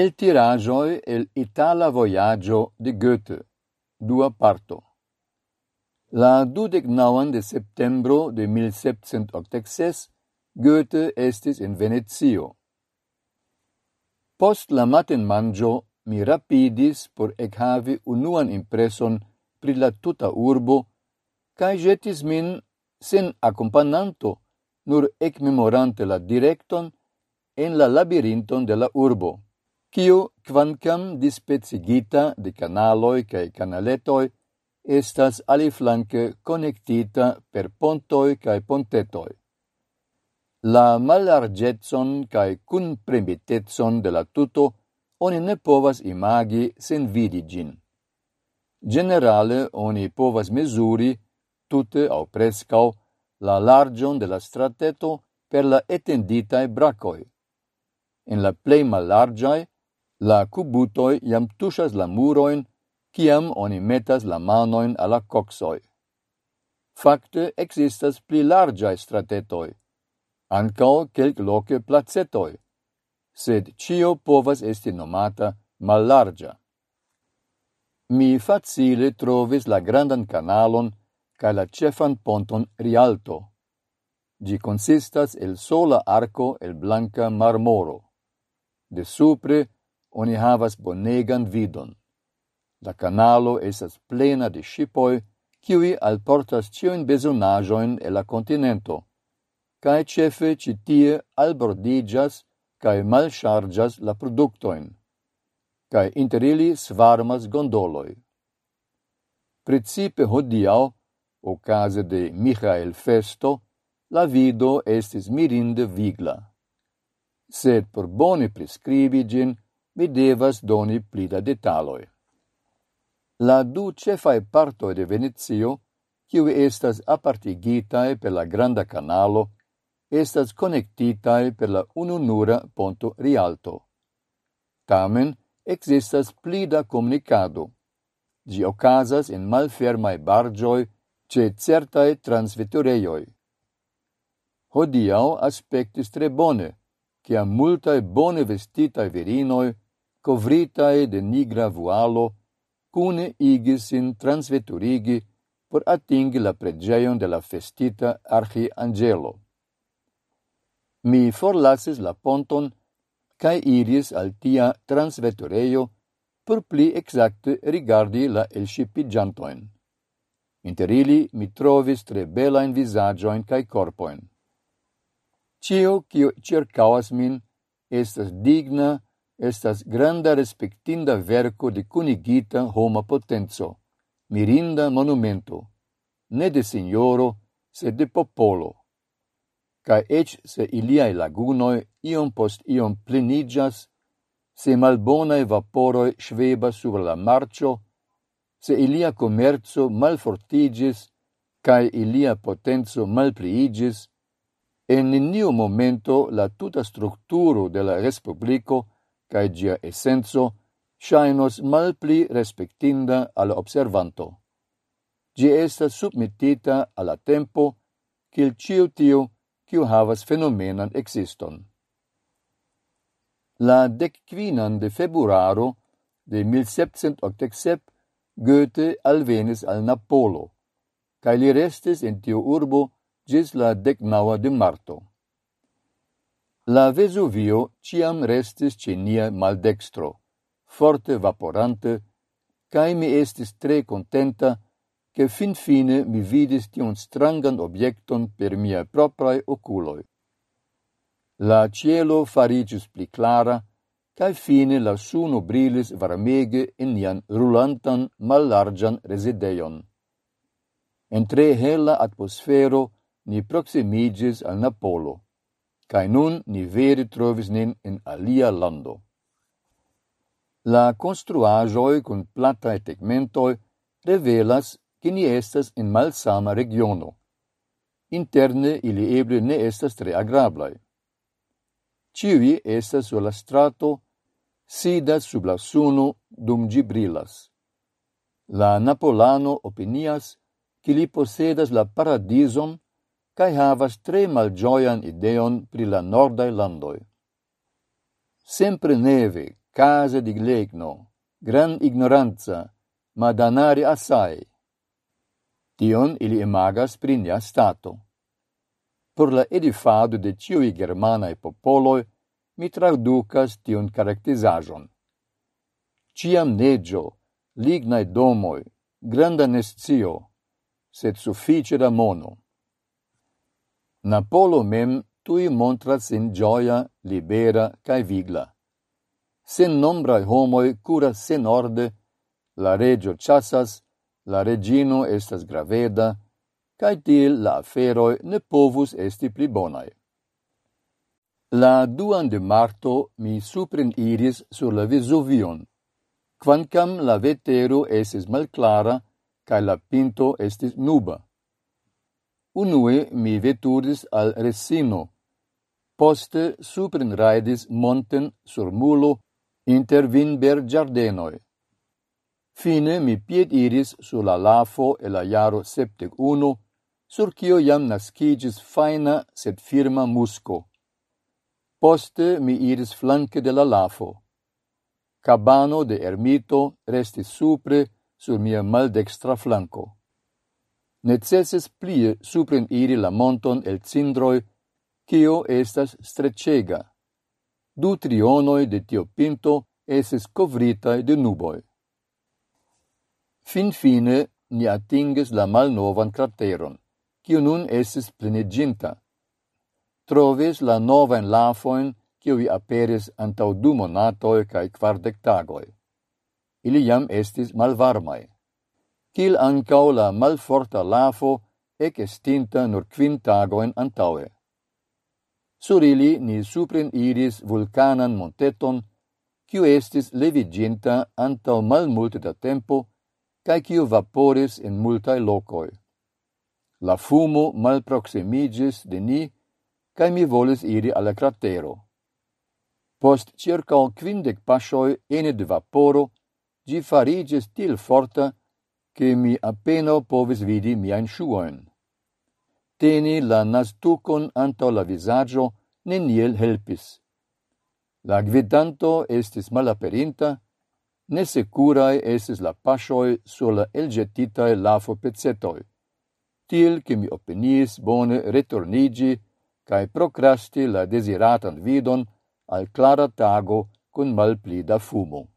El tirajoi el Itala Voyaggio de Goethe, dua parto. La dudec nauan de septembro de 1786 Goethe estis in Venezio. Post la maten mangio mi rapidis por echavi unuan impreson pri la tuta urbo, cae jetis min sen accompagnanto, nur ec memorante la directon en la labirinton de la urbo kiu, quancam dispecigita de canaloi cae canaletoi, estas aliflanque connectita per pontoi cae pontetoi. La malargetson cae cun premitetson de la tuto oni ne povas imagi sen vidigin. Generale oni povas mesuri tute au prescau la largion de la strateto per la etenditae bracoi. En la plei malargiae La cubutoi iam tuŝas la muroin, ciam oni metas la manoin alla coxoi. Fakte existas pli largiae stratetoi, ancao quelc loce placetoi, sed cio povas esti nomata mal largia. Mi facile trovis la grandan canalon ca la cefan ponton Rialto. Gi consistas el sola arco el blanca marmoro. De supre oni havas bonegan vidon. La canalo esas plena de shipoi, kiwi alportas ciuin besonajoin e la continento, cae cefe citie albordigas cae malchargas la productoin, cae interili svarmas gondoloi. Principe hodiau, ocase de Michael Festo, la vido estis mirinde vigla. Sed por boni prescribigin, mi devas doni pli da. La du cefai partoi de Venezio, kiu estas apartigitae per la Granda Canalo, estas connectitae per la ununura ponto Rialto. Tamen, existas pli da comunicado. Gi ocasas in malfermae bargioi ce certae transvetureioi. Hodiau aspectis tre bone, cia multae bone vestitae virinoi covritae de nigra vualo, cune igis in transveturigi por atingi la pregeion de la festita archiangelo. Mi forlasis la ponton cae iris al tia transvetureio por pli exacte rigardi la elshipigiantoin. Inter ili mi trovis tre belain visagioin cae corpoin. Cio cio circauas min estas digna estas granda respectinda verco de cunigita Roma potenzo, mirinda monumento, ne de signoro, sed de popolo. Ca ec se iliae lagunoi iom post iom plenigas, se malbonae vaporoi sveba sur la marcio, se ilia commerzo malfortigis, cae ilia potenzo malpliigis, en neniu momento la tuta structuro de la Respublico cae gia essenzo shainos malpli respectinda al observanto. Gi estas submetita alla tempo cil ciu tiu ciu havas fenomenan existon. La decquinan de februaro de 1787 Goethe alvenis al Napolo, cae li restis in tiu urbo gis la decnaua de marto. La Vesuvio ciam restis ce nia maldextro, forte vaporante, cae mi estis tre contenta che fin fine mi vidis tion strangan objecton per mia proprae oculoi. La cielo farigis pli clara, cae fine la suno brilis varmege in nian rulantan mallargian resideion. En tre hella atmosfero ni proximigis al Napolo cae nun ni veri trovis nin in alia lando. La construajoi cun platae tegmentoi revelas che ni estas in malsama regiono. Interne ili eble ne estas tre agrablai. Ciui estas sur la strato, sidas sub la suno dum gibrilas. La napolano opinias che li posedas la paradison cae havas tre malgioian ideon pri la nordae landoi. Sempre neve, case di glegno, gran ignoranza, ma danari assai. Tion ili imagas pri nia stato. Por la edifado de ciui germanae popoloi, mi traducas tion caracterizajon. Ciam neggio, lignae domoi, granda nescio, sed suffice da mono. Napolo mem tui montras in gioia, libera cae vigla. Sen nombrae homoi cura sen orde, la regio chassas, la regino estas graveda, cae til la aferoi ne povus esti pli bonai. La duan de marto mi suprin iris sur la Vesuvion, quancam la vetero esis malclara, cae la pinto estis nuba. Unue mi veturis al Resino, poste supren raidis monten sur mulo inter vinber giardenoi. Fine mi pied iris sur la lafo e la jaro septec uno, sur cio jam nascigis faina sed firma musco. Poste mi iris flanque de la lafo. Cabano de ermito restis supre sur mia maldextra flanco necesses plie supren iri la monton el cindroi, cio estas strecega. Du trionoi de tio pinto eses covritae de nuboi. Fin fine ni atinges la malnovan crateron, cio nun eses pleneginta. Troves la novan lafoin, cioi aperis antau du monatoi cae quardec tagoi. Ili jam estis malvarmai til ancau la malforta lafo ec estinta nur quin tagoen antaue. Sur ili ni suprin iris vulcanan monteton, quiu estis leviginta antau mal multe da tempo, cae quiu vaporis in multae locoi. La fumo mal proximigis de ni, cae mi volis iri alla cratero. Post circa quindec pasioi ene de vaporo, gi farigis til forta che mi appena povis vidi miain shuoin. Teni la nastucon anto la visaggio neniel helpis. La gvidanto estis malaperinta, ne securae estis la pasioi sur la elgetitae lafo pezzetoi, til che mi opiniis bone retornigi cae procrasti la desiratan vidon al clara tago cun malpli da fumo.